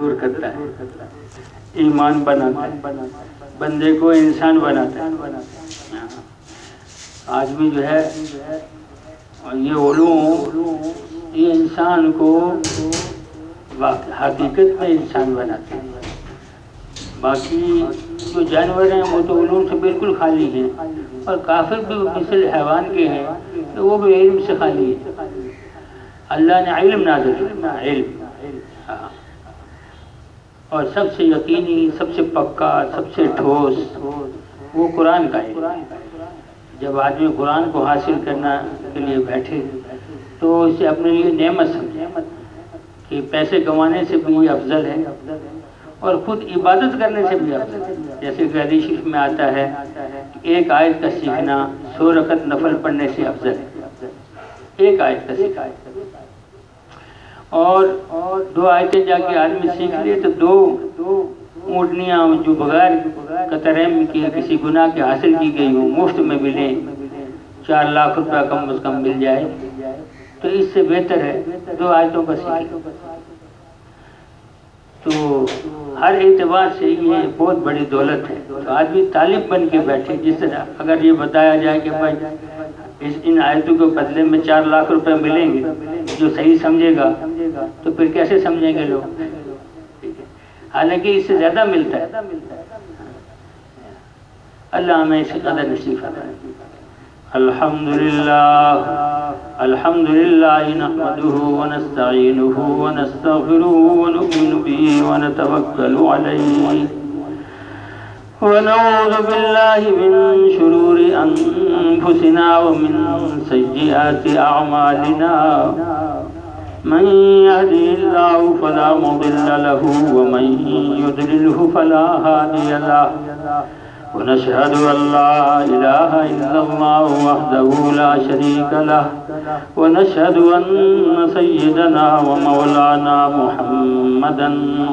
دور کرتا ہے۔ ایمان بناتا ہے۔ بندے کو انسان بناتا ہے۔ آج بھی جو ہے یہ علوم، یہ انسان کو حقیقت میں انسان بناتے ہیں۔ باقی جو جانور ہیں، وہ تو علوم سے بالکل خالی ہیں۔ اور کافر بھی مثل حیوان کے ہیں، تو وہ بھی علم سے خالی ہے اللہ نے علم نازل کیا۔ علم۔ ہاں۔ اور سب سے یقینی، سب سے پکا، سب سے ٹھوس، وہ قرآن کا ہے۔ جب آدمی قرآن کو حاصل کرنا کے لیے بیٹھے، تو اسے اپنے لیے نعمت سمجھے کہ پیسے کمانے سے بھی یہ افضل ہے اور خود عبادت کرنے سے بھی افضل ہے۔ جیسے کہ حدیث شریف میں آتا ہے کہ ایک آیت کا سیکھنا سو رکعت نفل پڑھنے سے افضل ہے۔ ایک آیت کا سیکھا اور دو آیتیں جا کے آدمی سیکھ لیے تو دو اونٹنیاں جو بغیر قطرم کی کسی گناہ کے حاصل کی گئی ہوں، مفت میں ملیں۔ چار لاکھ روپیہ کم از کم مل جائے۔ تو اس سے بہتر ہے، دو آیتوں کا سیکھ تو ہر اعتبار سے یہ بہت بڑی دولت ہے۔ تو آدمی طالب بن کے بیٹھے، جس طرح اگر یہ بتایا جائے کہ بھائی اس ان آیتوں کے بدلے میں چار لاکھ روپے ملیں گے جو صحیح سمجھے گا، تو پھر کیسے سمجھیں گے لوگ؟ حالانکہ اس سے زیادہ ملتا ہے۔ اللہ ہمیں اس قدر نصیب فرمائے۔ الحمد للہ الحمد للہ نحمده ونستعینه ونستغفره ونؤمن به ونتوکل علیہ۔ ونعوذ بالله من شرور أنفسنا ومن سيئات أعمالنا. من يهدي الله فلا مضل له ومن يدلله فلا هادي له. ونشهد أن لا إله إلا الله وحده لا شريك له. ونشهد أن سيدنا ومولانا محمدا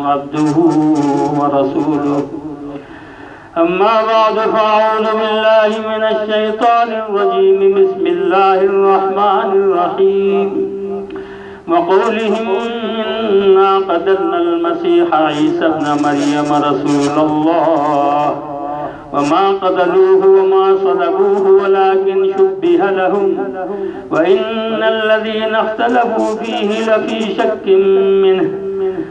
عبده ورسوله. أما بعد، فأعوذ بالله من الشيطان الرجيم. بسم الله الرحمن الرحيم. وقولهم إنا قتلنا المسيح عيسى ابن مريم رسول الله. وما قتلوه وما صلبوه، ولكن شبه لهم. وإن الذين اختلفوا فيه لفي شك منه.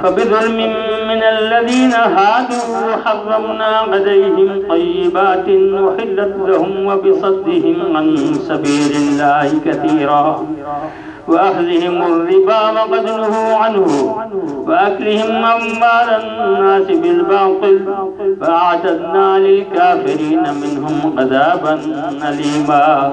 فبظلم من الذين هادوا حرمنا عليهم طيبات وحلت لهم وبصدهم عن سبيل الله كثيرا. وأخذهم الربا وقد نهوا عنه وأكلهم أموال الناس بالباطل فأعتدنا للكافرين منهم عذابا أليما.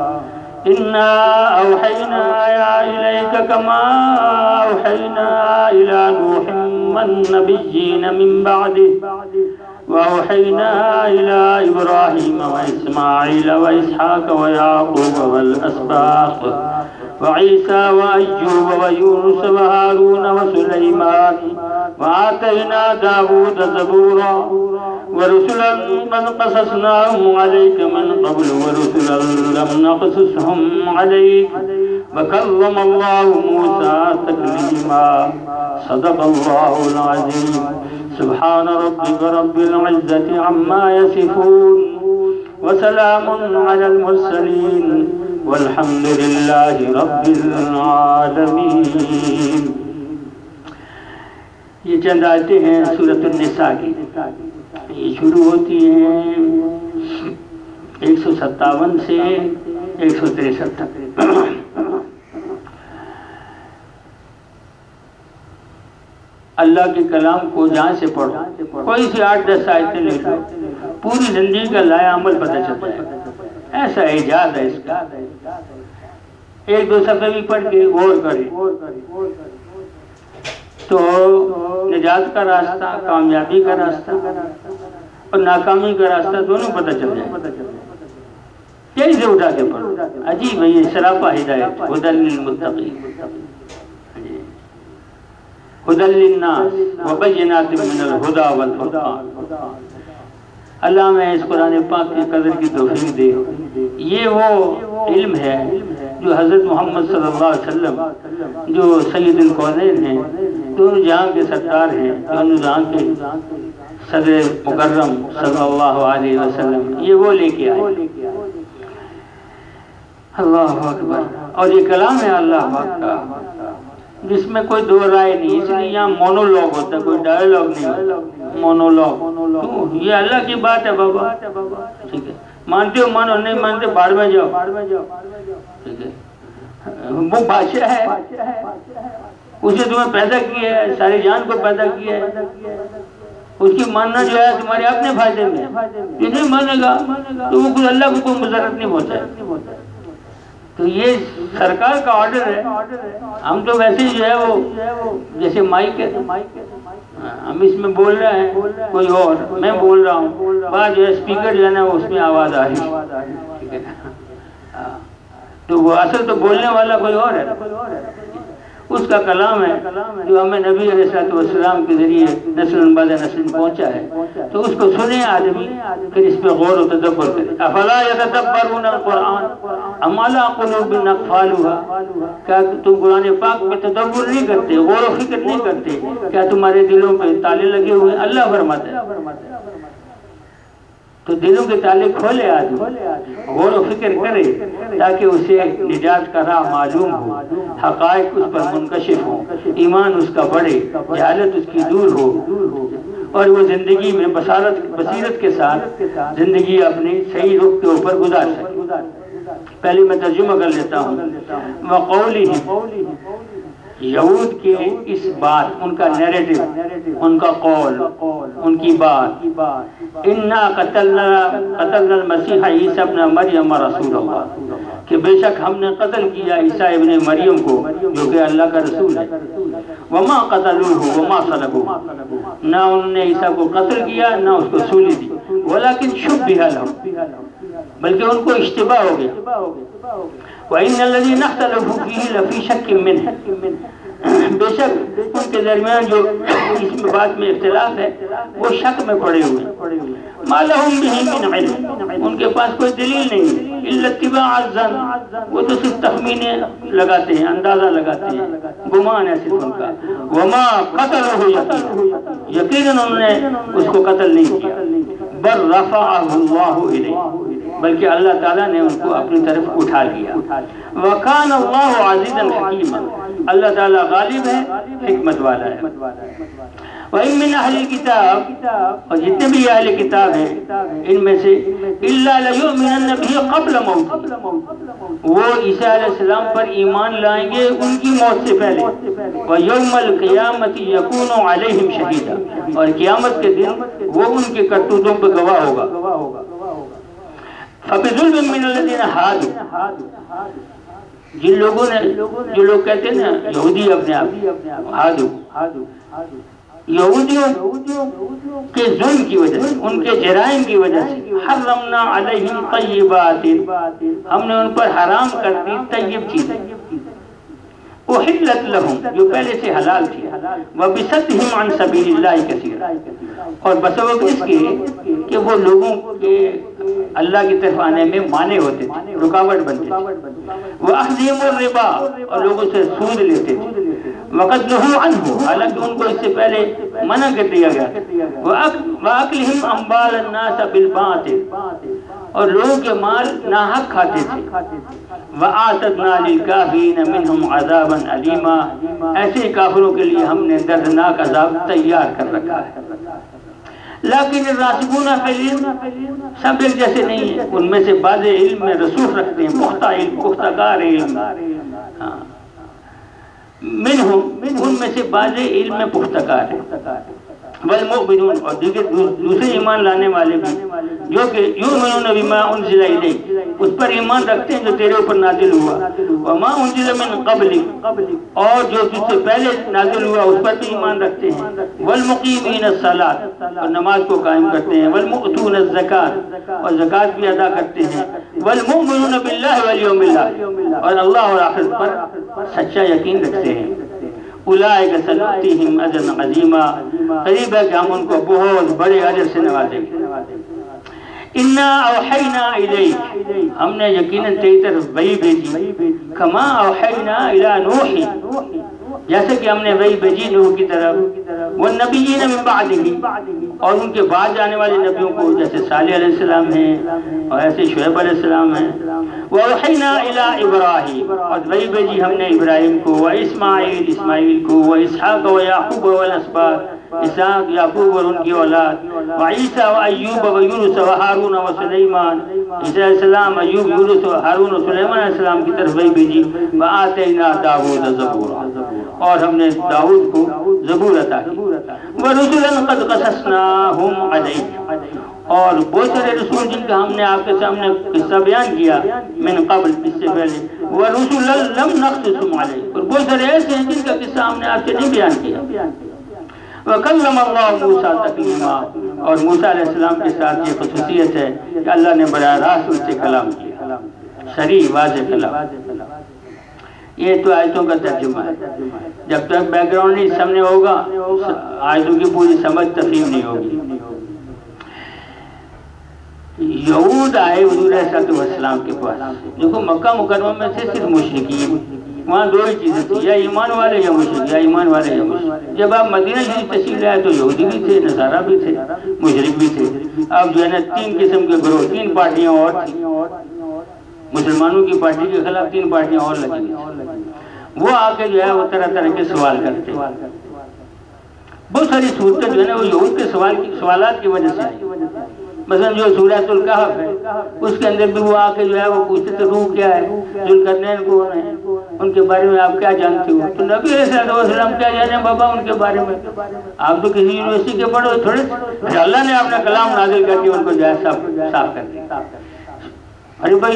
إنا أوحينا يا إليك كما أوحينا إلى نوح والنبيين من بعده. وأوحينا إلى إبراهيم وإسماعيل وإسحاق ويعقوب والأسباط. وعيسى وأيوب ويونس وهارون وسليمان وآتينا داود زبورا ورسلا قد قصصناهم عليك من قبل ورسلا لم نقصصهم عليك وكلم الله موسى تكليما صدق الله العظيم سبحان ربك رب العزة عما يصفون وسلام على المرسلين والحمد لله رب العالمين. یہ چند آتے ہیں سورت النساء کی۔ یہ شروع ہوتی ہیں ایک سو ستاون سے ایک سو تریسٹھ تک۔ اللہ کے کلام کو جہاں سے پڑھو، کوئی سی آٹھ دس آیتیں لے پوری زندگی کا لایا عمل پتہ چلتا ہے۔ ایسا ایجاد ہے اس کا۔ ایک دو صفحے بھی پڑھ کے غور کرے۔ تو نجات کا راستہ، کامیابی کا راستہ اور ناکامی کا راستہ دونوں پتہ چل جائے۔ یہی سے اٹھا کے پڑھو۔ عجیب ہے، یہ سراپا ہدایت۔ خدل للمتقین۔ جی۔ خدل للناس۔ وبینات من الہدا والفرقان۔ اللہ میں اس قرآن پاک کی قدر کی توفیق دے۔ یہ وہ علم ہے جو حضرت محمد صلی اللہ علیہ وسلم، جو سید القونین ہیں دونوں جہاں کے سردار ہیں دونوں جہاں کے صدر مکرم صلی اللہ علیہ وسلم۔ یہ وہ لے کے آئے۔ اللہ اکبر۔ اور یہ کلام ہے اللہ پاک کا۔ جس میں کوئی دو رائے نہیں، اس لیے یہاں مونولوگ ہوتا ہے، کوئی ڈائلوگ نہیں ہوتا۔ مونولوگ یہ اللہ کی بات ہے بابا۔ ٹھیک ہے۔ مانتے ہو، مانو، نہیں مانتے باڑ میں جاؤ۔ ٹھیک ہے۔ وہ بادشاہ ہے۔ اسے تمہیں پیدا کیا ہے، ساری جان کو پیدا کیا ہے۔ اس کی ماننا جو ہے، تمہارے اپنے فائدے میں یہ نہیں مانے گا تو وہ کچھ اللہ کو کوئی مضرت نہیں ہوتا ہے۔ تو یہ سرکار کا آرڈر ہے۔ ہم تو ویسے جو ہے وہ جیسے مائک ہے۔ ہم اس میں بول رہے ہیں۔ کوئی اور۔ میں بول رہا ہوں۔ بعد جو ہے اسپیکر جو ہے نا اس میں آواز آ رہی ہاں۔ تو وہ اصل تو بولنے والا کوئی اور ہے۔ اس کا کلام ہے جو ہمیں نبی علیہ السلام کے ذریعے نسل بعد نسل پہنچا ہے۔ تو اس کو سنے آدمی، پھر اس پہ غور و تدبر کرے افلا یتدبرون القرآن؟ امالا قلوب نقفالوها کیا تم قرآن پاک پہ تدبر نہیں کرتے، غور و فکر نہیں کرتے؟ کیا تمہارے دلوں پہ تالے لگے ہوئے؟ اللہ فرماتا ہے۔ تو دلوں کے تالے کھولے آدمی۔ غور و فکر کرے تاکہ اسے نجات کا راہ معلوم ہو۔ حقائق اس پر منکشف ہو ایمان اس کا بڑھے۔ جہالت اس کی دور ہو۔ اور وہ زندگی میں بصارت بصیرت کے ساتھ زندگی اپنی صحیح رخ کے اوپر گزار سکے۔ پہلے میں ترجمہ کر لیتا ہوں۔ وقولی یہود کے اس بات، ان کا نیریٹو ان کا قول، ان کی بات۔ انا قتلنا قتلنا المسیح عیسی ابن مریم رسول اللہ کہ بے شک ہم نے قتل کیا عیسی ابن مریم کو، جو کہ اللہ کا رسول ہے۔ وما قتلوه وما صلبوه۔ نہ انہوں نے عیسی کو قتل کیا، نہ اس کو سولی دی۔ ولیکن شبہ لهم۔ بلکہ ان کو اشتباہ ہو گیا۔ وَإِنَّ الَّذِينَ اخْتَلَفُوا فِيهِ لَفِي شَكٍ مِّنْهِ۔ بے شک ان کے درمیان جو اس میں بات میں اختلاف ہے، وہ شک میں پڑے ہوئے مَا لَهُمْ بِهِ مِنْ عِلْمٍ۔ ان کے پاس کوئی دلیل نہیں۔ إِلَّا اتِّبَاعَ الظَّنِّ۔ وہ تو صرف تخمینے لگاتے ہیں، اندازہ لگاتے ہیں۔ گمان ہے صرف ان کا۔ وَمَا قَتَلُهُ يَقِينًا۔ یقیناً انہوں نے اس کو قتل نہیں کیا۔ بل رفعه اللہ الیہ بلکہ اللہ تعالیٰ نے ان کو اپنی طرف اٹھا لیا۔ وکان اللہ عزیز الحکیم اللہ تعالیٰ غالب ہے، حکمت والا ہے۔ وَإِن مِّنْ أَهْلِ الْكِتَابِ، اور جتنے بھی اہل کتاب ہیں، ان میں سے إِلَّا لَيُؤْمِنَنَّ بِهِ قَبْلَ مَوْتِ۔ وہ عیسیٰ علیہ السلام پر ایمان لائیں گے ان کی موت سے پہلے۔ وَيَوْمَ الْقِيَامَةِ يَكُونُ عَلَيْهِمْ شَهِيدًا۔ اور قیامت کے دن وہ ان کے کرتوتوں پہ گواہ ہوگا۔ فَبِظُلْمٍ مِّنَ الَّذِينَ هَادُوا جن لوگوں نے جو لوگ کہتے ہیں نا، یہودی اپنے آپ ہادو یہودیوں کے ظلم کی وجہ سے، ان کے جرائم کی وجہ سے، حرمنا علیہم طیبات۔ ہم نے ان پر حرام کر دی طیب چیزیں۔ احلت لهم جو پہلے سے حلال تھی۔ وبستهم عن سبیل اللہ کثیر اور بسبب اس کے کہ وہ لوگوں کے اللہ کی طرف آنے میں مانے ہوتے تھے، رکاوٹ بنتے وہ اخذیم الربا اور لوگوں سے سود لیتے تھے۔ وقت لہو حالانکہ ان کو اس سے پہلے منع کر دیا گیا۔ وَأَقْلِهِمْ أَمْبَالَ النَّاسَ بِالْبَاطِ، اور لوگوں کے مال ناحق کھاتے تھے۔ وَآتَدْنَا لِلْكَافِينَ مِنْهُمْ عَذَابًا عَلِيمًا ایسے کافروں کے لیے ہم نے دردناک عذاب تیار کر رکھا ہے۔ لیکن راسبون فی سب ایک جیسے نہیں ہیں۔ ان میں سے بعض علم میں رسوخ رکھتے ہیں، پختہ علم پختہ کار علم۔ ہاں۔ منہم، ان میں سے بعض علم میں پختہ کار ہیں۔ والمؤمنون اور دیگر دوسرے ایمان لانے والے بھی جو کہ یؤمنون بما انزل الیک۔ اس پر ایمان رکھتے ہیں جو تیرے اوپر نازل ہوا۔ وما انزل من قبل اور جو تجھ سے پہلے نازل ہوا، اس پر بھی ایمان رکھتے ہیں۔ والمقیمین الصلاۃ اور نماز کو قائم کرتے ہیں۔ والمؤتون الزکات اور زکات بھی ادا کرتے ہیں۔ والمؤمنون باللہ والیوم اللہ۔ اور اللہ اور آخرت پر سچا یقین رکھتے ہیں۔ اولائک سنؤتیہم اجرا عظیما قریب ہے کہ ہم ان کو بہت بڑے اجر سے نوازیں گے انا اوحینا الیک ہم نے یقیناً تیری طرف وحی بھیجی. کما اوحینا الی نوح. جیسے کہ ہم نے وہی بھیجی نوح کی طرف. وہ نبیین من بعدہ اور ان کے بعد جانے والے نبیوں کو جیسے صالح علیہ السلام ہیں اور ایسے شعیب علیہ السلام ہیں۔ وَأَوْحَيْنَا إِلَىٰ إِبْرَاهِيمَ۔ اور وہی بھیجی ہم نے ابراہیم کو و اسماعیل اسماعیل کو و اسحاق و یعقوب و الاسباط اسحاق، یعقوب اور ان کی اولاد۔ و عیسیٰ و ایوب و یونس و ہارون و سلیمان۔ عیسیٰ علیہ السلام، ایوب، یونس و ہارون و سلیمان علیہ السلام کی طرف وہی بھیجی۔ وَآتَيْنَا دَاوُدَ زَبُورًا۔ اور ہم نے داؤد کو زبور عطا کی۔ وَرُسُلًا قَدْ قَصَصْنَاهُمْ عَلَيْكَ اور بہت سارے رسول جن کا ہم نے آپ کے سامنے قصہ بیان کیا من قبل، اس سے پہلے۔ وَرُسُلًا لَمْ نَقْصِصُمْ عَلَيْكَ اور بہت سارے ایسے ہیں جن کا قصہ ہم نے آپ سے نہیں بیان کیا۔ وَكَلَّمَ اللَّهُ مُوسَى تَكْلِيمًا اور موسیٰ علیہ السلام کے ساتھ یہ خصوصیت ہے کہ اللہ نے براہ راست ان سے کلام کیا صریح واضح کلام۔ یہ تو آیتوں کا ترجمہ ہے۔ جب تک بیک گراؤنڈ نہیں سامنے ہوگا، آیتوں کی پوری سمجھ تفہیم نہیں ہوگی۔ یہود آئے حضور صلی السلام کے پاس۔ دیکھو، مکہ مکرمہ میں سے صرف مشرقین وہاں دو ہی چیزیں تھیں یا ایمان والے یا مشرق یا ایمان والے یا مشرق جب آپ مدینہ شریف تشریف لائے تو یہودی بھی تھے، نصارہ بھی تھے مشرق بھی تھے۔ اب جو ہے نا تین قسم کے گروہ، تین پارٹیاں اور تھیں۔ مسلمانوں کی پارٹی کے خلاف تین پارٹیاں اور لگی وہ آ کے جو ہے وہ طرح طرح کے سوال کرتے۔ بہت ساری صورتیں جو ہے نا وہ یہود کے سوال کی، سوالات کی وجہ سے آئی۔ مثلا جو سورت القحف ہے، اس کے اندر بھی وہ آ کے جو ہے وہ پوچھتے تھے روح کیا ہے؟ ذوالقرنین کون ہیں؟ ان کے بارے میں آپ کیا جانتے ہو؟ تو نبی علیہ السلام کیا جانے بابا ان کے بارے میں؟ آپ تو کسی یونیورسٹی کے پڑھو تھوڑے۔ اچھا، اللہ نے اپنا کلام نازل کر کے ان کو جو ہے صاف صاف کر دیا۔ ارے بھائی،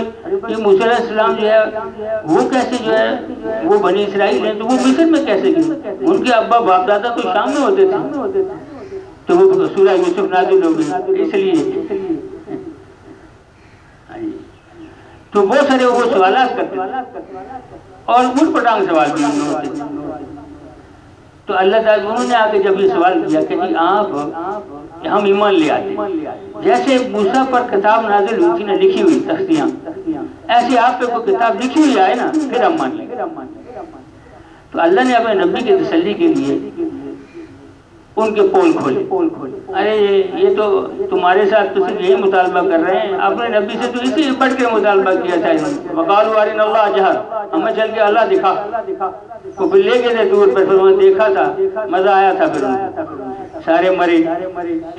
یہ موسیٰ علیہ السلام جو ہے، وہ کیسے جو ہے، وہ بنی اسرائیل ہیں، تو وہ مصر میں کیسے گئے؟ ان کے ابا باپ دادا تو شام میں ہوتے تھے۔ تو وہ سورہ یوسف نازل ہو گئی اس لیے۔ تو بہت سارے وہ سوالات کرتے اور ان پٹانگ سوال بھی ہوتے تو اللہ تعالیٰ انہوں نے آ کے جب یہ سوال کیا کہ جی آپ ہم ایمان لے آتے جیسے موسیٰ پر کتاب نازل ہوئی تھی نا، لکھی ہوئی تختیاں۔ ایسے آپ پہ کوئی کتاب لکھی ہوئی آئے نا، پھر ہم مان لیں۔ تو اللہ نے اپنے نبی کے تسلی کے لیے ان کے پول کھولے۔ ارے، یہ تو تمہارے ساتھ تو صرف یہی مطالبہ کر رہے ہیں۔ اپنے نبی سے تو اسی پڑھ کے مطالبہ کیا تھا۔ وقال وارن اللہ جہر ہمیں چل کے اللہ دکھا۔ کو پھر لے گئے تھے دور پر پھر وہاں دیکھا تھا۔ مزہ آیا تھا پھر سارے مرے۔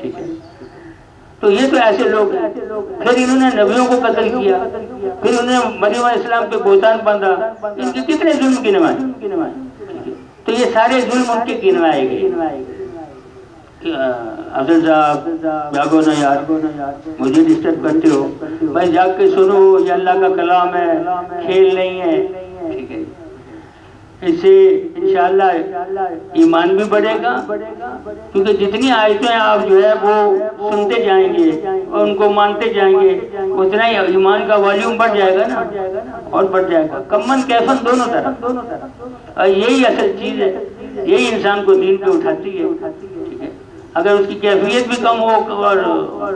ٹھیک ہے۔ تو یہ تو ایسے لوگ ہیں۔ پھر انہوں نے نبیوں کو قتل کیا۔ پھر انہوں نے مریم علیہ السلام پہ بہتان باندھا۔ ان کے کتنے ظلم گنوائے تو یہ سارے ظلم ان کے گنوائے گئے افضل صاحب، جاگو نا یار، مجھے ڈسٹرب کرتے ہو۔ بھائی، جاگ کے سنو، یہ اللہ کا کلام ہے، کھیل نہیں ہے۔ ٹھیک ہے۔ اس سے انشاءاللہ ایمان بھی بڑھے گا، کیونکہ جتنی آیتیں آپ جو ہے وہ سنتے جائیں گے اور ان کو مانتے جائیں گے، اتنا ہی ایمان کا والیوم بڑھ جائے گا نا، اور بڑھ جائے گا۔ کمن کیفن دونوں طرف۔ اور یہی اصل چیز ہے، یہی انسان کو دین پہ اٹھاتی ہے۔ اگر اس کی کیفیت بھی کم ہو اور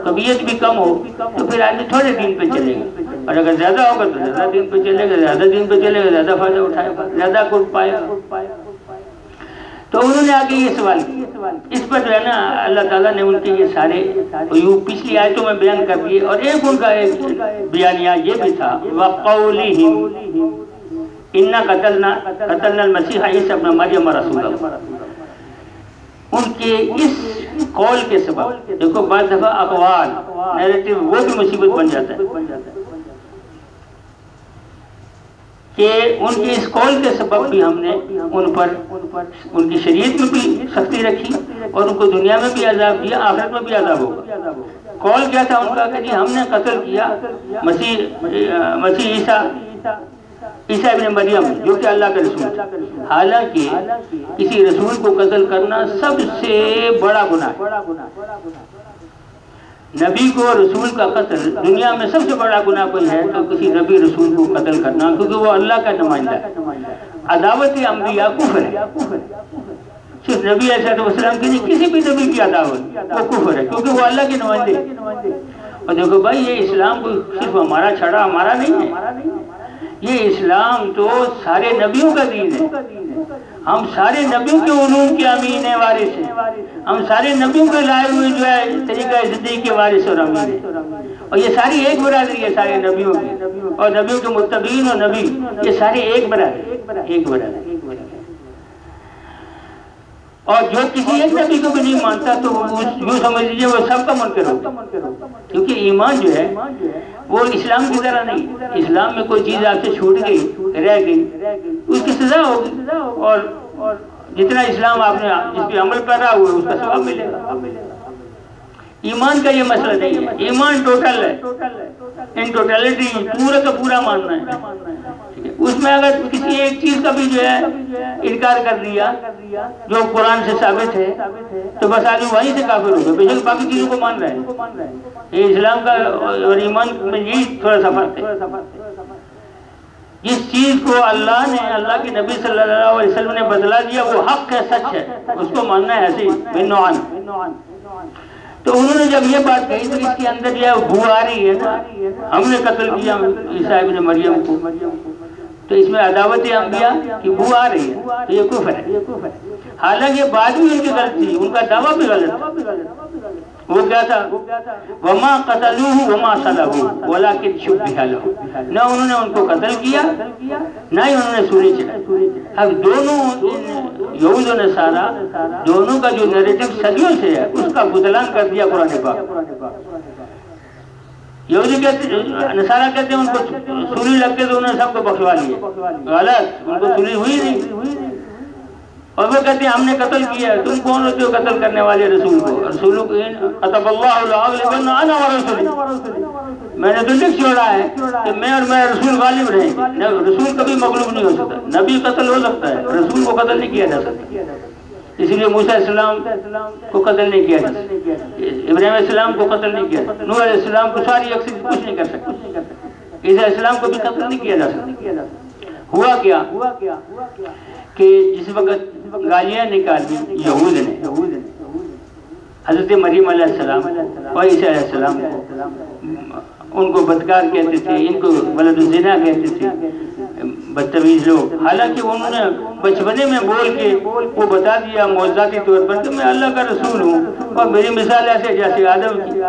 طبیعت بھی کم ہو، تو پھر آدمی تھوڑے دین پہ چلے گا۔ اور اگر زیادہ ہوگا تو زیادہ دین پہ چلے گا، زیادہ دین پہ چلے گا، زیادہ فائدہ اٹھائے گا، زیادہ کچھ پائے گا۔ تو انہوں نے آگے یہ سوال کیا۔ اس پر جو ہے نا، اللہ تعالیٰ نے ان کے یہ سارے پچھلی آیتوں میں بیان کر دیے۔ اور ایک ان کا ایک بیانیہ یہ بھی تھا۔ وَقَوْلِهِمْ، إِنَّا قَتَلْنَا قَتَلْنَا الْمَسِيحَ عِيسَى ابْنَ مَرْيَمَ رَسُولَ ان کے اس قول کے سبب دیکھو، بعض دفعہ اقوال نیریٹو وہ بھی مصیبت بن جاتا ہے۔ کہ ان کی اس قول کے سبب بھی ہم نے ان پر، ان کی شریعت میں بھی سختی رکھی اور ان کو دنیا میں بھی عذاب دیا، آخرت میں بھی عذاب ہوگا۔ قول کیا تھا؟ ان کا کہ جی ہم نے قتل کیا، مسیح مسیح عیسیٰ عیسیٰ ابن مریم، جو کہ اللہ کا رسول حالانکہ کسی رسول کو قتل کرنا سب سے بڑا گناہ ہے۔ نبی کو رسول کا قتل دنیا میں سب سے بڑا گناہ کوئی ہے تو کسی نبی رسول کو قتل کرنا، کیونکہ وہ اللہ کا نمائندہ ہے۔ عداوت انبیاء کفر ہے۔ صرف نبی علیہ السلام کی نہیں کسی بھی نبی کی عداوت، وہ کفر ہے، کیونکہ وہ اللہ کے نمائندے اور دیکھو بھائی، یہ اسلام کو صرف ہمارا چھڑا، ہمارا نہیں ہے۔ یہ اسلام تو سارے نبیوں کا دین ہے۔ ہم سارے نبیوں کے علوم کے امین ہیں، وارث ہیں۔ ہم سارے نبیوں کے لائے ہوئے جو ہے، طریقہ زندگی کے وارث اور امین ہیں۔ اور یہ ساری ایک برادری ہے، سارے نبیوں کی۔ اور نبیوں کے متبین اور نبی، یہ سارے ایک برادری ایک برادری۔ اور جو کسی ایک نبی کو بھی نہیں مانتا تو یوں سمجھ لیجیے وہ سب کا منکر ہوگا کیونکہ ایمان جو ہے، وہ اسلام کی طرح نہیں۔ اسلام میں کوئی چیز آپ سے چھوٹ گئی، رہ گئی۔ اس کی سزا ہوگی۔ اور جتنا اسلام آپ نے جس پہ عمل کر رہا ہوا، اس کا ثواب ملے گا۔ ایمان کا یہ مسئلہ نہیں ہے۔ ایمان ٹوٹل ہے۔ ان ٹوٹلٹی پورا کا پورا ماننا ہے۔ اس میں اگر کسی ایک چیز کا بھی جو ہے انکار کر دیا، جو قرآن سے ثابت ہے، تو بس آدمی وہیں سے کافر ہوگا بے شک باقی چیزوں کو مان رہے ہیں یہ اسلام کا اور ایمان میں یہی تھوڑا سا فرق ہے۔ جس چیز کو اللہ نے، اللہ کے نبی صلی اللہ علیہ وسلم نے بدلا دیا، وہ حق ہے، سچ ہے۔ اس کو ماننا ہے ایسے بنوان تو انہوں نے جب یہ بات کہی تو اس کے اندر جو ہے بو آ رہی ہے نا، ہم نے قتل کیا عیسیٰ ابن مریم کو۔ تو اس میں عداوت انبیاء کی بو آ رہی ہے، تو یہ کفر ہے۔ حالانکہ بعد بھی ان کی غلط تھی ان کا دعویٰ بھی غلط وہ کیا تھا؟ وما قتلوه وما صلبوه ولكن شبه له۔ نہ انہوں نے ان کو قتل کیا، نہ ہی انہوں نے سولی چڑھائی اب دونوں یہود و نصارہ، دونوں کا جو نیریٹو صدیوں سے ہے، اس کا بدلان کر دیا قرآن پاک۔ یہودی کہتے، نصارہ کہتے ہیں ان کو سولی لگ کے تو انہوں نے سب کو بخشوا لیے۔ غلط، ان کو سولی ہوئی نہیں۔ اور وہ کہتے ہیں، ہم نے قتل کیا ہے، تم کون ہوتے ہو قتل کرنے والے رسول کو؟ رسول قطب اللہ میں نے تو لکھ چھوڑا ہے کہ میں اور میں رسول غالب رہے رسول کبھی مغلوب نہیں ہو سکتا۔ نبی قتل ہو سکتا ہے رسول کو قتل نہیں کیا جا سکتا۔ اس لیے موسیٰ السلام کو قتل نہیں کیا جا سکتا۔ ابراہیم السلام کو قتل نہیں کیا نور علیہ السلام کو ساری اکثر کچھ نہیں کر سکتا۔ عیسیٰ السلام کو بھی قتل نہیں کیا جا سکتا۔ ہوا کیا؟ کہ جس وقت گالیاں نکالی یہود نے۔ حضرت مریم علیہ السلام اور عیسیٰ علیہ السلام ان کو بدکار کہتے تھے، ان کو ولد الزنا کہتے تھے۔ بدتمیز لوگ۔ حالانکہ انہوں نے بچپنے میں بول کے وہ بتا دیا موضاتی طور پر کہ میں اللہ کا رسول ہوں اور میری مثال ایسے جیسے آدم کی۔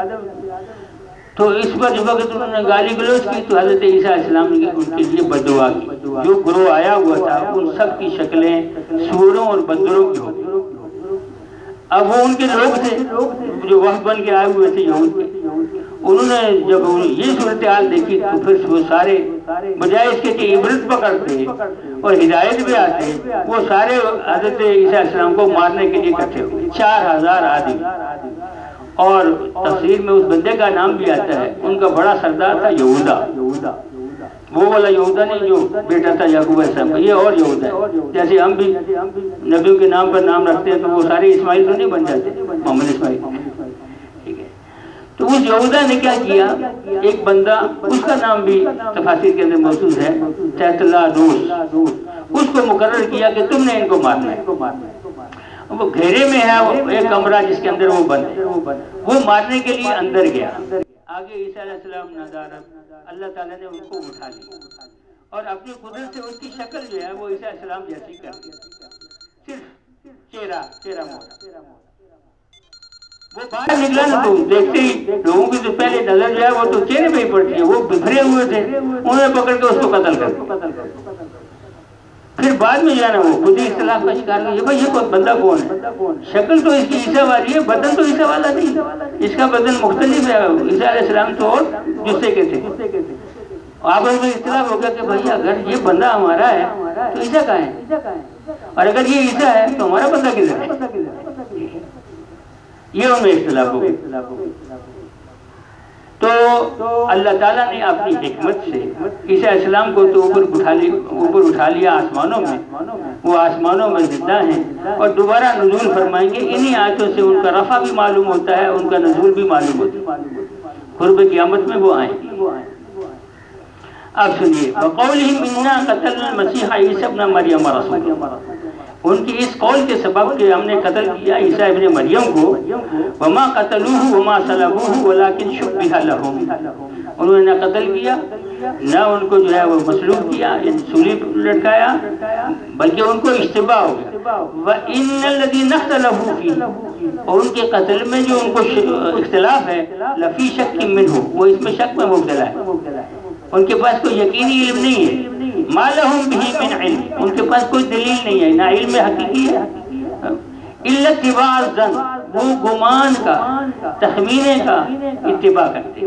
تو اس پر جو وقت انہوں نے گالی گلوچ کی تو حضرت عیسیٰ السلام نے ان کے لیے بدعا کی۔ جو گروہ آیا ہوا تھا، ان سب کی شکلیں سوروں اور بندروں کی ہوتی۔ اب وہ ان کے لوگ تھے، جو وقت بن کے آئے ہوئے تھے یہود کے۔ انہوں نے جب یہ صورتحال دیکھی تو پھر وہ سارے، بجائے اس کے کہ عبرت پکڑتے ہیں اور ہدایت بھی آتے ہیں وہ سارے حضرت عیسیٰ السلام کو مارنے کے لیے کٹھے ہوئے۔ چار ہزار آدمی۔ اور تفسیر میں اس بندے کا نام بھی آتا ہے۔ ان کا بڑا سردار تھا یہودا۔ وہ والا یہودا نہیں جو بیٹا تھا یعقوب السلام یہ اور یہودا ہے۔ جیسے ہم بھی نبیوں کے نام پر نام رکھتے ہیں تو وہ سارے اسماعیل تو نہیں بن جاتے، محمد اسماعیل۔ ٹھیک ہے۔ تو اس یہودا نے کیا کیا؟ ایک بندہ، اس کا نام بھی تفاصیر کے اندر موجود ہے تحت اللہ روس۔ اس کو مقرر کیا کہ تم نے ان کو مارنا ہے۔ وہ گھیرے میں ہے ایک کمرہ جس کے اندر وہ بند ہے وہ مارنے کے لیے اندر گیا۔ آگے عیسیٰ علیہ السلام نظارت۔ اللہ تعالیٰ نے ان کو اٹھا لیا۔ اور اپنی قدرت سے اس کی شکل جو ہے وہ عیسیٰ علیہ السلام جیسی کر دیا صرف چہرہ چہرہ موڑا۔ وہ باہر نکلا نا تو دیکھتے ہی لوگوں کی تو پہلے نظر جو ہے وہ تو چہرے پہ ہی پڑتی ہے۔ وہ بکھرے ہوئے تھے۔ انہوں نے پکڑ کے اس کو قتل کر قتل کر پھر بعد میں جو ہے نا وہ، خود ہی اختلاف کا شکار ہوئی بھائی، یہ بندہ کون ہے؟ شکل تو اس کی عیسیٰ والی ہے، بدن تو عیسیٰ والا نہیں۔ اس کا بدن مختلف ہے۔ عیسیٰ علیہ السلام تو اور جسے کے تھے۔ آپ میں اختلاف ہو گیا کہ بھائی، اگر یہ بندہ ہمارا ہے، تو عیسیٰ کا ہے؟ اور اگر یہ عیسیٰ ہے، تو ہمارا بندہ کدھر ہے؟ یہ ان میں اختلاف ہو گیا تو اللہ تعالیٰ نے اپنی حکمت سے عیسیٰ السلام کو تو اوپر اٹھا لی اوپر اٹھا لیا آسمانوں میں۔ وہ آسمانوں میں زندہ ہیں اور دوبارہ نزول فرمائیں گے۔ انہی آیتوں سے ان کا رفع بھی معلوم ہوتا ہے، ان کا نزول بھی معلوم ہوتا ہے۔ قرب قیامت میں وہ آئیں اب سنیے بقولہم انا قتل المسیح عیسی ابن مریم رسول ان کی اس قول کے سبب کہ ہم نے قتل کیا عیسیٰ ابن مریم کو۔ وما قتلوہ وما صلبوہ ولیکن شبہ لہم انہوں نے نہ قتل کیا، نہ ان کو جو ہے وہ مسلوب کیا یعنی سولی لٹکایا، بلکہ ان کو اشتباہ ہو گیا۔ وَإِنَّ الَّذِينَ اخْتَلَفُوا فِيهِ اور ان کے قتل میں جو ان کو اختلاف ہے لفی شک منہ وہ اس میں شک میں مبتلا ہے۔ ان کے پاس کوئی یقینی علم نہیں ہے۔ ما لہم بھی من علم. ان کے پاس کوئی دلیل نہیں ہے، نہ علم حقیقی ہے۔ الا اتباع الظن وہ گمان کا، تخمینے کا اتباع کرتے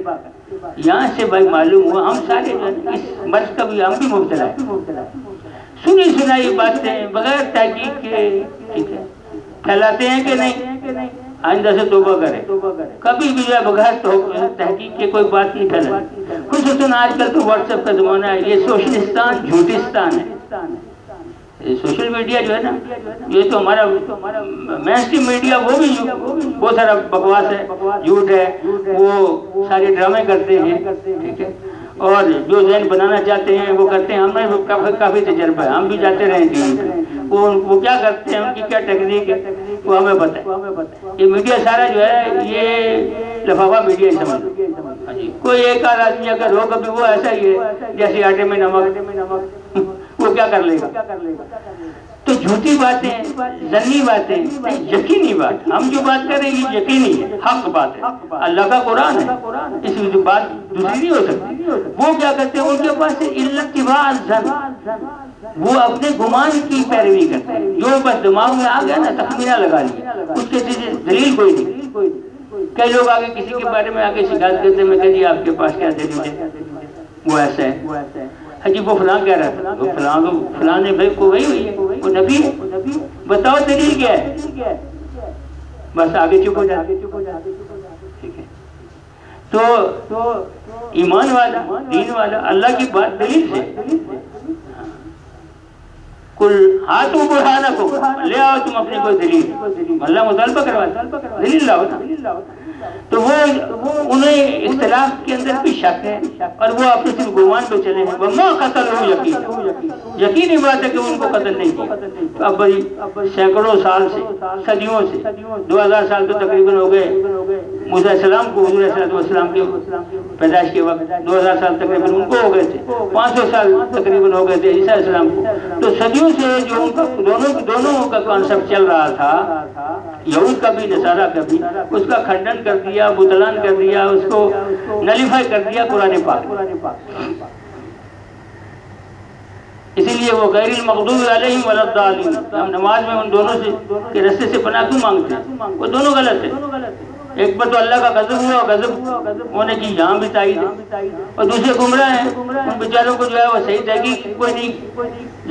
یہاں سے بھائی معلوم ہوا، ہم سارے اس مرض کا بھی، ہم بھی مبتلا ہے سنی سنائی باتیں، بغیر تحقیق کے، ٹھیک ہے۔ پھیلاتے ہیں کہ نہیں؟ آئندہ سے توبہ کرے۔ کبھی بھی ہے بغیر تحقیق کے کوئی بات نہیں پھیلا خصوصاً آج کل تو واٹس ایپ کا زمانہ ہے۔ یہ سوشلستان جھوٹستان ہے۔ سوشل میڈیا جو ہے نا یہ تو ہمارا مین میڈیا وہ بھی بہت سارا بکواس ہے۔ جھوٹ ہے۔ وہ سارے ڈرامے کرتے ہیں۔ ٹھیک ہے۔ اور جو ذہن بنانا چاہتے ہیں وہ کرتے ہیں۔ ہمیں کافی تجربہ ہے۔ ہم بھی جاتے رہے ہیں وہ کیا کرتے ہیں؟ ان کی کیا ٹیکنیک ہے؟ وہ ہمیں بتائے یہ میڈیا سارا جو ہے، یہ لفافہ میڈیا ہی سمجھ ہاں جی۔ کوئی ایک آدھ آدمی اگر ہو، کبھی وہ ایسا ہی ہے، جیسے آٹے میں نمک وہ کیا کر لے گا؟ تو جھوٹی باتیں، زنی باتیں یقینی بات۔ ہم جو بات کر رہے ہیں، یہ یقینی ہے، حق بات ہے۔ اللہ کا قرآن ہے۔ اس بات دوسری نہیں ہو سکتی۔ وہ کیا کرتے ہیں؟ ان کے پاس علت کی بات زن۔ وہ اپنے گمان کی پیروی کرتے ہیں۔ جو بس دماغ میں آ گیا نا، تخمینہ لگا لیا۔ اس کے دلیل کوئی نہیں۔ کئی لوگ آگے کسی کے بارے میں آگے شکایت کرتے ہیں، میں کہ جی آپ کے پاس کیا دلیل ہے؟ وہ ایسا ہے۔ ہاں جی وہ فلاں کہہ رہا تھا۔ وہ فلاں فلاں نے بھائی کو وہی ہوئی۔ ہے وہ نبی ہے۔ بتاؤ دلیل کیا ہے؟ بس آگے چپ ہو جا۔ ٹھیک ہے۔ تو ایمان والا، دین والا، اللہ کی بات دلیل سے۔ کل ہاتھ بڑھانا کو لے آؤ تم اپنے کوئی دلیل۔ اللہ مطالبہ کروا، دلیل لاؤ تو وہ انہیں اختلاف کے اندر بھی شک ہے اور وہ اپنے صرف گمان پہ چلے ہیں۔ وہ قتل ہو یقین یقینی بات ہے کہ ان کو قتل نہیں کیا۔ اب بھائی سینکڑوں سال سے، صدیوں سے، دو ہزار سال تو تقریباً ہو گئے۔ موسیٰ السلام کو حضور صلی السلام کے پیدائش کے وقت دو ہزار سال تقریباً ان کو ہو گئے تھے، پانچ سو سال تقریباً ہو گئے تھے عیسیٰ السلام کو۔ تو صدیوں سے جو ان کا دونوں دونوں کا کانسیپٹ چل رہا تھا، یہود کا بھی، نصارہ کا بھی، اس کا کھنڈن کر دیا، بتلان کر دیا، اس کو نلیفائی کر دیا قرآن پاک۔ اسی لیے وہ غیر المغضوب علیہم ولدالین ہم نماز میں ان دونوں سے، کے رستے سے پناہ کیوں مانگتے؟ ہیں وہ دونوں غلط ہیں۔ ایک پر تو اللہ کا غضب ہوا غضب ہونے کی یہاں بھی تائید ہے۔ اور دوسرے گمراہ ہیں، ان بیچاروں کو جو ہے وہ صحیح تحقیق کوئی نہیں،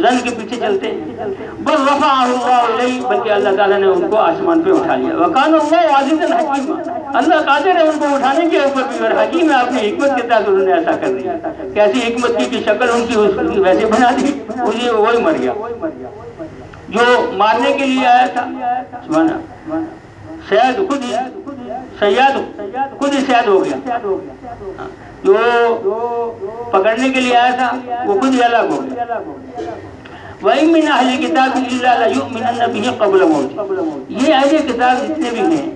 زن کے پیچھے چلتے ہیں۔ بس وفا اللہ علیہ، بلکہ اللہ تعالیٰ نے ان کو آسمان پہ اٹھا لیا۔ وقان اللہ عزیز حکیم اللہ قادر ہے ان کو اٹھانے کے اوپر بھی، اور حکیم ہے اپنی حکمت کے تحت انہوں نے ایسا کر دیا۔ کیسی حکمت کی شکل ان کی ویسے بنا دی وہی وہی مر گیا۔ جو مارنے کے لیے آیا تھا سبحانہ شاید خود سیاد خود ہی سیاد ہو گیا۔ جو پکڑنے کے لیے آیا تھا، وہ خود ہی الگ ہو گیا۔ وَإِن مِّنْ أَهْلِ كِتَابِ إِلَّا لَيُؤْمِنَنَّ بِهِ قَبْلَ یہ اہل کتاب جتنے بھی ہیں،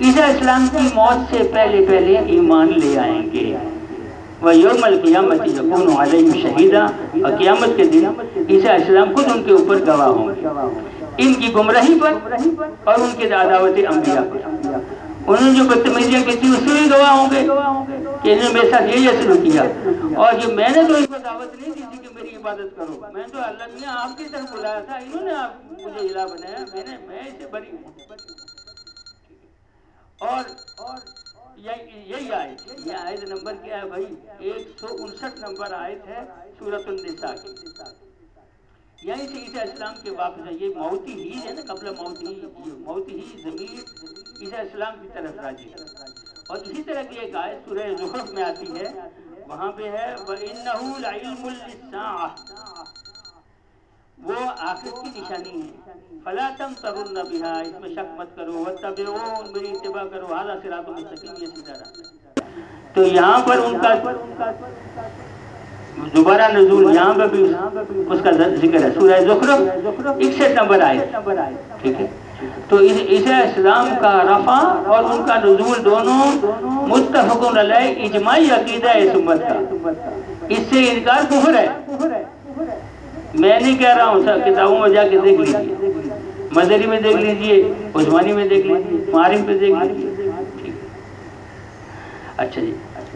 عیسیٰ اسلام کی موت سے پہلے پہلے ایمان لے آئیں گے۔ وَيَوْمَ الْقِيَامَةِ يَكُونُ عَلَيْهِمْ شَهِيدًا۔ اور قیامت کے دن عیسیٰ اسلام خود ان کے اوپر گواہ ہوں گے۔ ان کی گمراہی پر اور ان کے عداوت انبیاء پر۔ انہوں نے جو بدتمیزیاں کی تھی اس سے بھی گواہ ہوں گے کہ انہوں نے میرے ساتھ یہ یہ سلوک کیا۔ اور جو میں نے تو ان کو دعوت نہیں دی تھی کہ میری عبادت کرو۔ میں تو اللہ نے آپ کی طرف بلایا تھا، انہوں نے آپ مجھے الہ بنایا۔ میں نے میں اسے بری ہوں۔ اور یہی آیت یہ آیت نمبر کیا ہے بھائی؟ ایک سو انسٹھ نمبر آیت ہے سورت النساء کی۔ یہیں سے عیسیٰ اسلام کے واپس یہ موتی ہی ہے نا، قبل موتی موتی ہی زمین عیسیٰ اسلام کی طرف راجی اور اسی طرح کی ایک آیت سورہ زخرف میں آتی ہے، وہاں پہ ہے، وَإِنَّهُ لَعِلْمُ لِلسَّاعَةِ۔ وہ آخرت کی نشانی ہے۔ فلا تم ترن بہا اس میں شک مت کرو وتبعون میری اتباع کرو ھذا صراط مستقیم یہ سیدھا راستہ تو یہاں پر ان کا دوبارہ نزول یہاں پہ بھی اس کا ذکر ہے۔ سورہ زخرف اکسٹھ نمبر آئے ٹھیک ہے۔ تو عیسیٰ اسلام کا رفع اور ان کا نزول دونوں متفق علیہ اجماعی عقیدہ ہے اس امت کا۔ اس سے انکار کفر ہے۔ میں نہیں کہہ رہا ہوں سب کتابوں میں جا کے دیکھ لیجیے مدری میں دیکھ لیجیے عثمانی میں دیکھ لیجیے معارف میں دیکھ لیجیے اچھا جی۔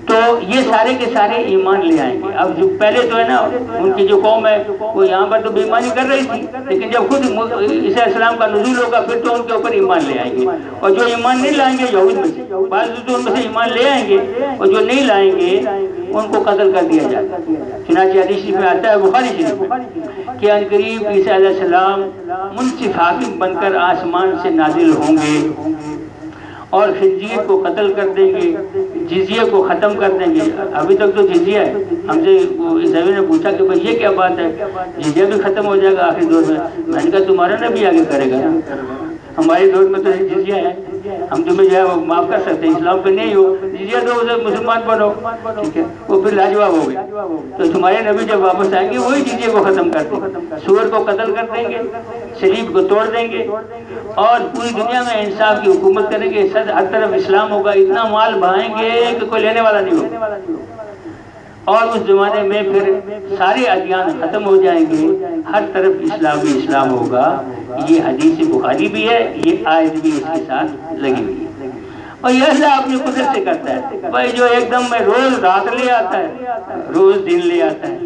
تو یہ سارے کے سارے ایمان لے آئیں گے۔ اب جو پہلے تو ہے نا، ان کی جو قوم ہے، وہ یہاں پر تو بیمانی کر رہی تھی، لیکن جب خود عیسیٰ السلام کا نزول ہوگا، پھر تو ان کے اوپر ایمان لے آئیں گے۔ اور جو ایمان نہیں لائیں گے یہود میں سے بعض تو ان میں سے ایمان لے آئیں گے، اور جو نہیں لائیں گے، ان کو قتل کر دیا جائے۔ چنانچہ حدیث میں آتا ہے، بخاری شریف کہ ان قریب عیسیٰ علیہ السلام منصف حاکم بن کر آسمان سے نازل ہوں گے۔ اور خنجیر کو قتل کر دیں گے، جزیہ کو ختم کر دیں گے۔ ابھی تک تو جزیہ ہے۔ ہم سے عیسوی نے پوچھا کہ بھائی یہ کیا بات ہے؟ جزیہ بھی ختم ہو جائے گا آخری دور میں۔ میں نے کہا تمہارا نبی آگے کرے گا۔ ہمارے دور میں تو جزیہ ہے۔ ہم تمہیں جو ہے وہ معاف کر سکتے ہیں، اسلام پہ نہیں ہو جزیہ دو اسے مسلمان بنو۔ ٹھیک ہے، وہ پھر لاجواب ہو گئے تو تمہارے نبی جب واپس آئیں گے، وہی جزیہ کو ختم کر دیں سور کو قتل کر دیں گے شریف کو توڑ دیں گے۔ اور پوری دنیا میں انصاف کی حکومت کریں گے۔ ہر طرف اسلام ہوگا، اتنا مال بہائیں گے کہ کوئی لینے والا نہیں ہوگا۔ اور اس زمانے میں پھر سارے ادیان ختم ہو جائیں گے۔ ہر طرف اسلام ہی اسلام ہوگا۔ یہ حدیث بخاری بھی ہے، یہ آیت بھی اس کے ساتھ لگی ہوئی ہے۔ اور یہ اللہ اپنی قدرت سے کرتا ہے۔ بھائی جو ایک دم میں روز رات لے آتا ہے، روز دن لے آتا ہے۔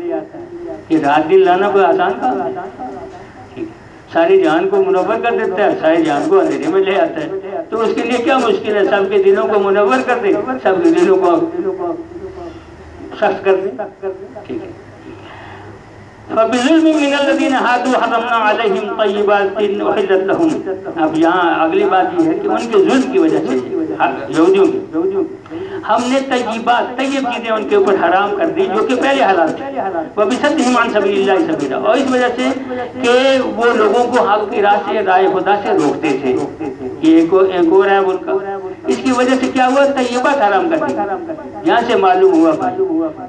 یہ رات دن لانا کوئی آسان کام ساری جان کو منور کر دیتا ہے، ساری جان کو اندھیرے میں لے آتا ہے۔ تو اس کے لیے کیا مشکل ہے؟ سب کے دلوں کو منور کر دے، سب کے دلوں کو سخت کر دیں۔ ٹھیک ہے۔ فبظلم من الذين هادوا حرمنا عليهم طيبات وحلت لهم۔ اب یہاں اگلی بات یہ ہے کہ ان کے ظلم کی وجہ سے یہودیوں کی۔ ہم نے طیبات، طیب چیزیں ان کے اوپر حرام کر دی جو کہ پہلے حلال تھے وہ بھی سب مان سبیل اللہ سبیلا۔ اور اس وجہ سے کہ وہ لوگوں کو حق کی راہ سے، رائے خدا سے روکتے تھے۔ یہ ایک اور ہے ان کا۔ اس کی وجہ سے کیا ہوا؟ طیبات حرام کر دی۔ یہاں سے معلوم ہوا بھائی،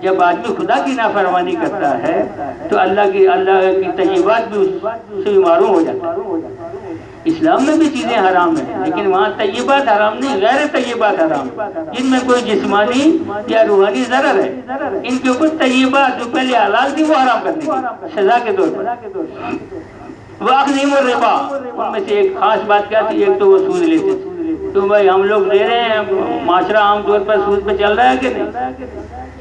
جب آدمی خدا کی نافرمانی کرتا ہے، تو اللہ کی اللہ کی طیبات بھی اس سے معلوم ہو جاتا ہے۔ اسلام میں بھی چیزیں حرام ہیں، لیکن وہاں طیبات حرام نہیں، غیر طیبات حرام جن میں کوئی جسمانی یا روحانی ضرر ہے، ان کے اوپر طیبات جو پہلے حلال تھی، وہ حرام کر دی سزا کے طور پر۔ واقعیم الربا۔ ان میں سے ایک خاص بات کیا تھی، ایک تو وہ سود لیتے تھے۔ تو بھائی ہم لوگ دے رہے ہیں، معاشرہ عام طور پر سود پہ چل رہا ہے کہ نہیں؟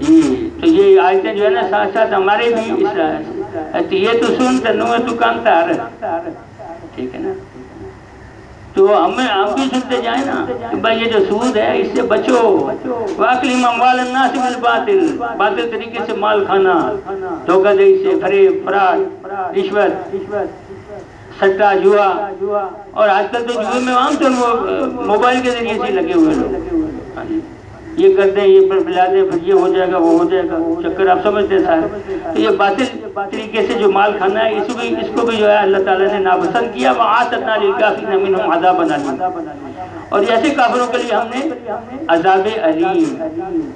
جی تو یہ آیتیں جو ہے نا، ساتھ ساتھ ہمارے بھی اسلام یہ تو سن تنو تو کام تار ٹھیک ہے نا؟ تو ہمیں ہم بھی سنتے جائیں نا کہ بھائی یہ جو سود ہے، اس سے بچو۔ واقعی مموال الناس بالباطل۔ باطل طریقے سے مال کھانا، دھوکہ دہی سے فریب فراڈ رشوت رشوت۔ سٹا جوا اور آج کل تو جوئے میں عام طور موبائل کے ذریعے سے لگے ہوئے لوگ۔ یہ کر دیں یہ پلا دیں پھر یہ ہو جائے گا، وہ ہو جائے گا۔ چکر آپ سمجھتے ہیں تو یہ باطل طریقے سے جو مال کھانا ہے، اس کو بھی، اس کو بھی جو ہے اللہ تعالیٰ نے ناپسند کیا۔ وہ آتنا کافی نمین عذاب بنا لیا اور ایسے کافروں کے لیے ہم نے عذاب علیم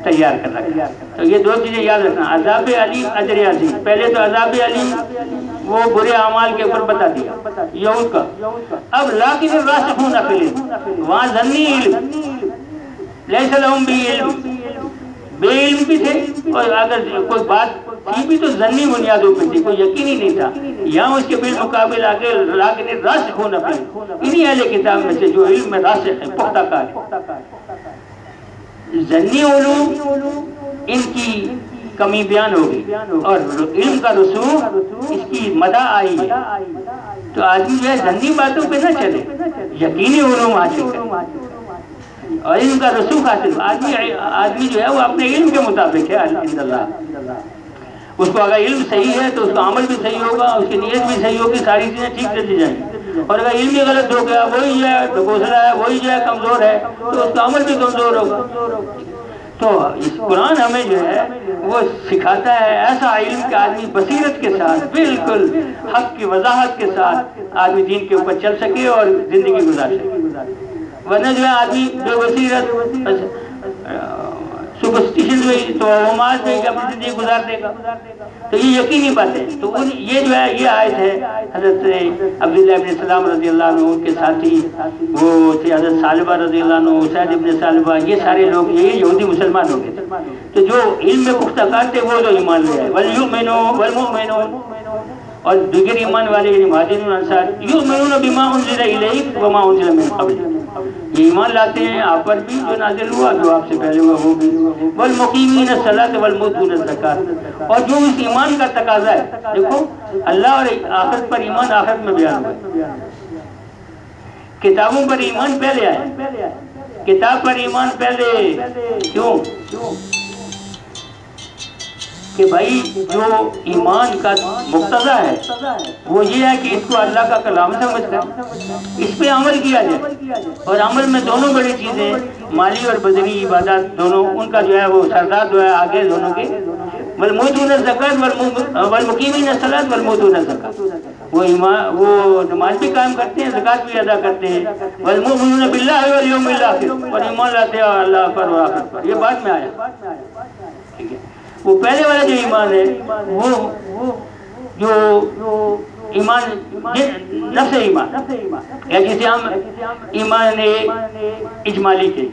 تیار کر رکھا تو یہ دو چیزیں یاد رکھنا۔ عذاب علیم، اجر عظیم۔ پہلے تو عذاب علیم وہ برے اعمال کے اوپر بتا دیا۔ یہود کا۔ اب لاکن راسخون اقلی وہاں ذنی علم۔ لیسا لہم بھی علم۔ بے علم بھی تھے اور اگر کوئی بات تھی بھی تو ذنی بنیادوں پہ تھی، کوئی یقینی نہیں تھا۔ یہاں اس کے بالمقابل آگے راکن راسخ ہونا پڑے۔ انہی اہل کتاب میں سے جو علم میں راسخ ہے پختہ کار ذنی علوم ان کی کمی بیان ہوگی اور علم کا رسوخ اس کی مدہ آئی ہے۔ تو آدمی جو ہے گندی باتوں پہ نہ چلے۔ یقینی علوم حاصل کرے اور علم کا رسوخ حاصل آدمی آدمی جو ہے وہ اپنے علم کے مطابق ہے الحمد للہ اس کو اگر علم صحیح ہے تو اس کا عمل بھی صحیح ہوگا، اس کی نیت بھی صحیح ہوگی، ساری چیزیں ٹھیک چلتی جائیں گی۔ اور اگر علم بھی غلط ہو گیا، وہی ہے ڈبوسلا ہے، وہی جو ہے، کمزور ہے، تو اس کا عمل بھی کمزور ہوگا۔ تو اس قرآن ہمیں جو ہے، وہ سکھاتا ہے ایسا علم کہ آدمی بصیرت کے ساتھ، بالکل حق کی وضاحت کے ساتھ آدمی دین کے اوپر چل سکے اور زندگی گزار سکے۔ ورنہ جو ہے آدمی بے بصیرت سپرسٹیشن میں تو اوماز میں اپنی زندگی گزار دے گا۔ تو یہ یقینی بات ہے۔ تو یہ جو ہے، یہ آیت ہے، حضرت عبداللہ ابن السلام رضی اللہ عنہ کے ساتھی، وہ تھے، حضرت صالبہ رضی اللہ عنہ سید ابن صالبہ یہ سارے لوگ، یہ یہودی مسلمان ہو گئے تو جو علم میں پختہ کار تھے، وہ جو ایمان لے آئے۔ ولیؤمنو والمؤمنو اور دیگر ایمان والے یعنی مہاجرین انصار یؤمنون بما انزل الیک وما انزل من قبل۔ یہ ایمان لاتے ہیں، آپ پر بھی جو نازل ہوا، جو آپ سے پہلے ہوا، وہ بھی۔ والمقیمین الصلاۃ والمؤتون الزکات اور جو اس ایمان کا تقاضا ہے، دیکھو، اللہ اور آخرت پر ایمان آخرت میں بیان ہوا۔ کتابوں پر ایمان پہلے آئے۔ کتاب پر ایمان پہلے۔ کیوں؟ کہ بھائی جو ایمان کا مقتضہ ہے، وہ یہ ہے کہ اس کو اللہ کا کلام سمجھ کر اس پہ عمل کیا جائے۔ اور عمل میں دونوں بڑی چیزیں، مالی اور بدنی عبادات دونوں، ان کا جو ہے وہ سردار جو ہے آگے دونوں کے۔ والموتون الزکات والمقیمین الصلاۃ والموتون الزکات وہ ایمان وہ نماز بھی قائم کرتے ہیں زکات بھی ادا کرتے ہیں۔ والمؤمنون باللہ والیوم الاخر۔ اور ایمان لاتے ہیں اللہ پر و آخر پر۔ یہ بات میں آیا۔ وہ پہلے والا جو ایمان ہے، وہ جو ایمان نفس ایمان، یا جسے ہم ایمان اجمالی کے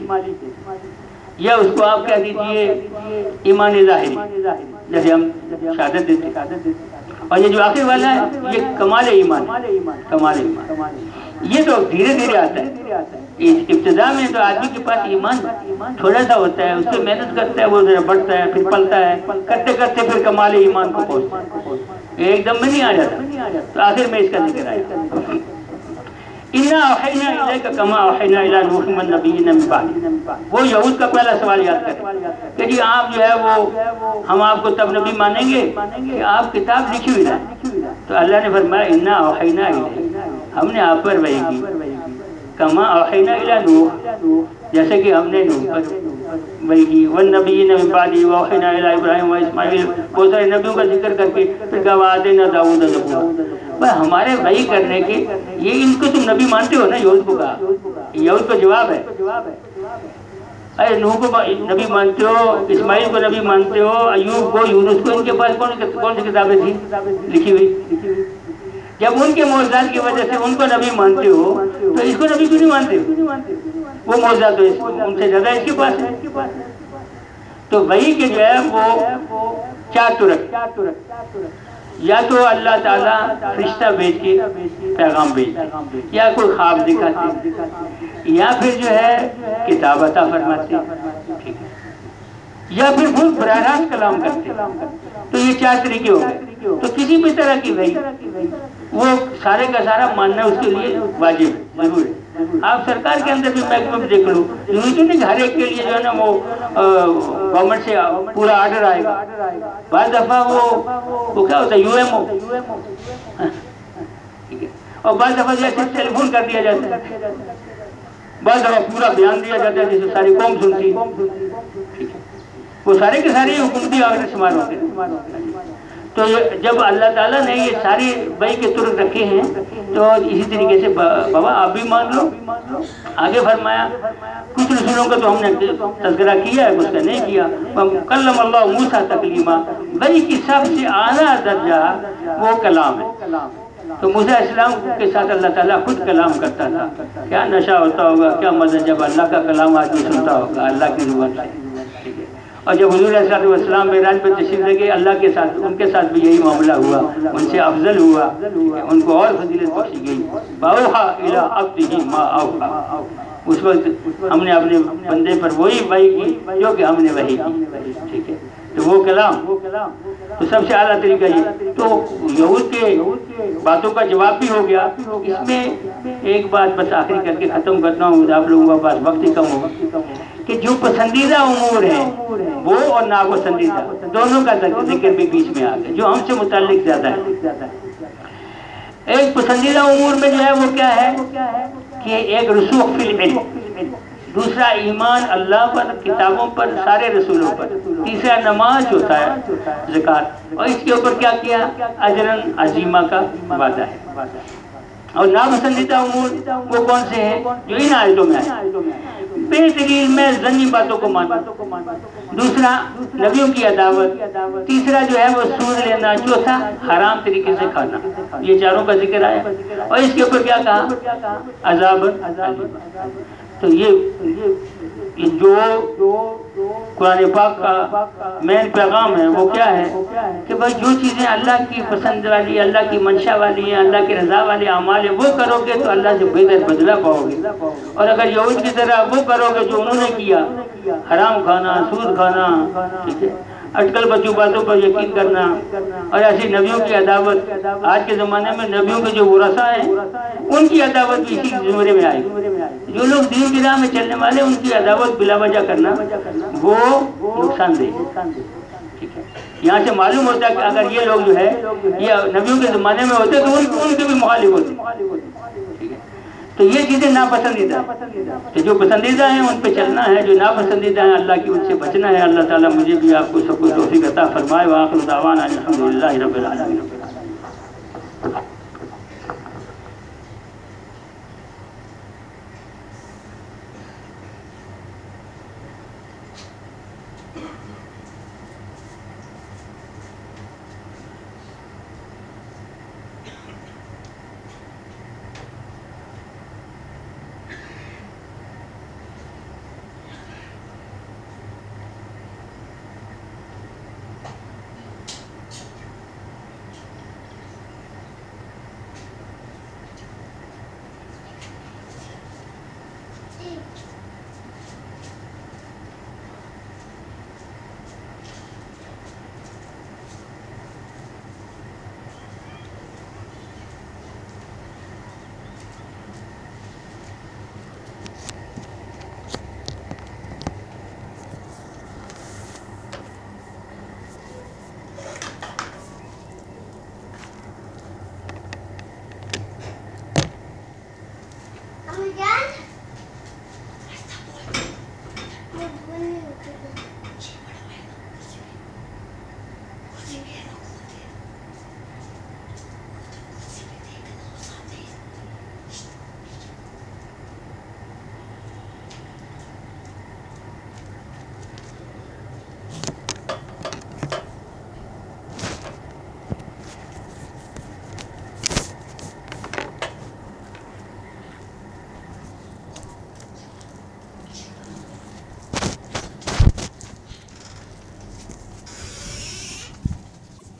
یا اس کو آپ کہہ دیجیے ایمان ظاہری جیسے ہم شہادت دیتے اور یہ جو آخر والا ہے، یہ کمال ایمان کمال ایمان۔ یہ تو دھیرے دھیرے آتا ہے۔ ابتدا میں تو آدمی کے پاس ایمان تھوڑا سا ہوتا ہے، اس سے محنت کرتا ہے، وہ ذرا بڑھتا ہے، پھر پلتا ہے، کرتے کرتے پھر کمال ایمان کو پہنچتا ہے۔ ایک دم میں نہیں آ جاتا۔ تو آخر میں اس کا ذکر آیا۔ وہ یہود کا پہلا سوال یاد کریں۔ کہ جی آپ جو ہے وہ، ہم آپ کو تب نبی مانیں گے کہ آپ کتاب لکھی ہوئی رہے تو اللہ نے فرمایا، انا اوحینا ہم نے آپ پر وحی کی۔ کما اوحینا الى نوح. جیسے کہ ہم نے نوح پر وحی کی والنبیین من بعدی واوحینا الى ابراہیم و اسماعیل بہت سارے نبیوں کا ذکر کر کے پھر کہا، وعدنا داؤد زبورا. ہمارے وحی کرنے کے یہ ان کو تم نبی مانتے ہو نا؟ یہود کو کہا۔ یہود کا جواب ہے۔ ارے، نوح کو نبی مانتے ہو، اسماعیل کو نبی مانتے ہو، ایوب کو، یونس کو، ان کے پاس کون کون سی کتابیں تھیں؟ لکھی ہوئی۔ جب ان کے موضوعات کی وجہ سے ان کو نبی مانتے ہو، تو اس کو نبی کیوں نہیں مانتے؟ وہ موضوعات ان سے زیادہ اس کے پاس ہے۔ تو وہی کے جو ہے وہ چار ترک یا تو اللہ تعالیٰ رشتہ بیچ کے پیغام بیچ یا کوئی خواب دکھاتے، یا پھر جو ہے کتاب عطا فرماتے۔ یا پھر بہت براہ راست کلام کرتے تو یہ چار طریقے ہو گئے؟ تو کسی بھی طرح کی وہی وہ سارے کا سارا ماننا اس کے لیے واجب ہے ضرور ہے۔ آپ سرکار کے اندر بھی محکمہ میں دیکھ لو، یوں تو نہیں ہر ایک کے لیے جو ہے نا وہ گورنمنٹ سے پورا آرڈر آئے گا۔ بعض دفعہ وہ وہ کیا ہوتا ہے یو ایم او اور بعض دفعہ جو ہے ٹیلی فون کر دیا جاتا ہے۔ بعض دفعہ پورا بیان دیا جاتا ہے جسے ساری قوم سنتی۔ وہ سارے کے سارے حکومتی آرڈر شمار ہوتے ہیں۔ تو جب اللہ تعالیٰ نے یہ ساری بئی کے ترک رکھے ہیں، تو اسی طریقے سے بابا آپ بھی مان لو۔ آگے فرمایا، کچھ رسولوں کا تو ہم نے تذکرہ کیا ہے کچھ کا نہیں کیا۔ کلم اللہ موسا تکلیمہ بئی کی سب سے اعلیٰ درجہ وہ کلام ہے۔ تو موسیٰ اسلام کے ساتھ اللہ تعالیٰ خود کلام کرتا تھا۔ کیا نشہ ہوتا ہوگا، کیا مزہ، جب اللہ کا کلام آدمی سنتا ہوگا، اللہ کی نوبت سے۔ اور جب حضور علیہ السلام معراج پہ تشریف لے گئے، اللہ کے ساتھ، ان کے ساتھ بھی یہی معاملہ ہوا۔ ان سے افضل ہوا ان کو اور فضیلت بخشی گئی۔ باوحا الى عبدہ ما اوحا اس وقت ہم نے اپنے بندے پر وہی وحی کی جو کہ ہم نے وحی کی۔ ٹھیک ہے؟ تو وہ کلام۔ تو سب سے اعلیٰ طریقہ یہ۔ تو یہود کے باتوں کا جواب بھی ہو گیا۔ اس میں ایک بات بس آخری کر کے ختم کرتا ہوں۔ آپ لوگوں کے پاس وقت ہی کم ہوگا کہ جو پسندیدہ امور ہیں، وہ اور ناپسندیدہ، دونوں کا ذکر بھی بیچ میں آ گیا جو ہم سے متعلق زیادہ ہے ایک پسندیدہ امور میں جو ہے، وہ کیا ہے؟ کہ ایک رسوخ فی العلم، دوسرا ایمان اللہ پر، کتابوں پر، سارے رسولوں پر۔ تیسرا نماز ہوتا ہے زکات اور اس کے اوپر کیا کیا؟ اجرن عظیمہ کا وعدہ ہے۔ اور ناپسندیدہ امور وہ کون سے ہیں؟ جو ان آیتوں میں آئے۔ بہترین میں زنی باتوں کو مانا دوسرا، نبیوں کی عداوت۔ تیسرا جو ہے وہ سود لینا، چوتھا، حرام طریقے سے کھانا۔ یہ چاروں کا ذکر آیا۔ اور اس کے اوپر کیا کہا؟ عذاب تو یہ جو قرآن پاک کا مین پیغام ہے، وہ کیا ہے؟ کہ بھائی جو چیزیں اللہ کی پسند والی، اللہ کی منشا والی ہیں، اللہ کی رضا والے اعمال ہیں، وہ کرو گے تو اللہ سے بہتر بدلا پاؤ گے۔ اور اگر یہود کی طرح وہ کرو گے جو انہوں نے کیا، حرام کھانا، سود کھانا، ٹھیک ہے؟ اٹکل بچوں باتوں پر یقین کرنا اور ایسی نبیوں کی عداوت، آج کے زمانے میں نبیوں کے جو ورثہ ہیں، ان کی عداوت بھی اسی زمرے میں آئی۔ جو لوگ دین کی راہ میں چلنے والے ان کی عداوت بلا وجہ کرنا، وہ نقصان دہ ٹھیک ہے۔ یہاں سے معلوم ہوتا ہے کہ اگر یہ لوگ جو ہے، یہ نبیوں کے زمانے میں ہوتے تو ان کے بھی مخالف ہوتے۔ تو یہ چیزیں ناپسندیدہ کہ جو پسندیدہ ہیں ان پہ چلنا ہے، جو ناپسندیدہ ہیں اللہ کی ان سے بچنا ہے۔ اللہ تعالیٰ مجھے بھی آپ کو سب کو توفیق عطا فرمائے۔ وآخر دعوانا الحمدللہ رب العالمین۔